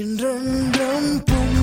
என்றென்றும் பொன்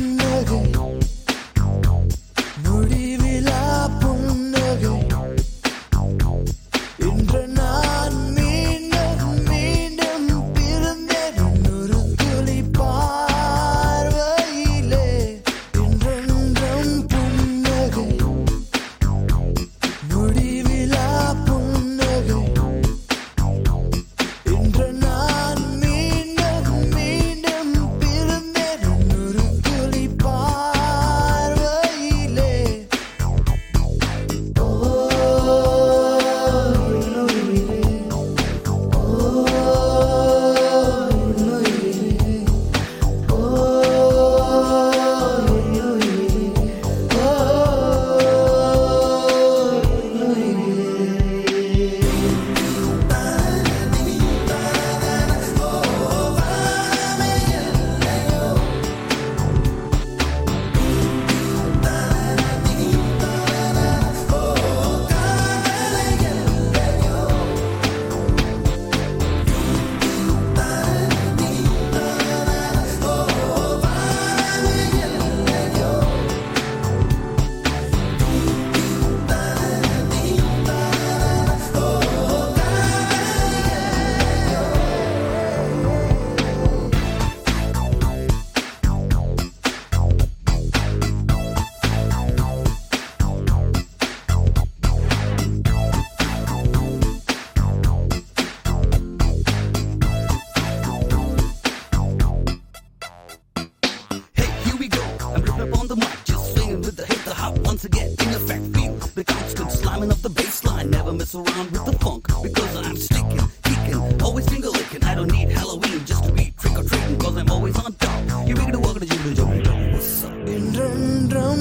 around with the funk because I'm sticking, kicking, always finger licking. I don't need Halloween just to be trick or treating because I'm always on top. You make it work, you do What's up?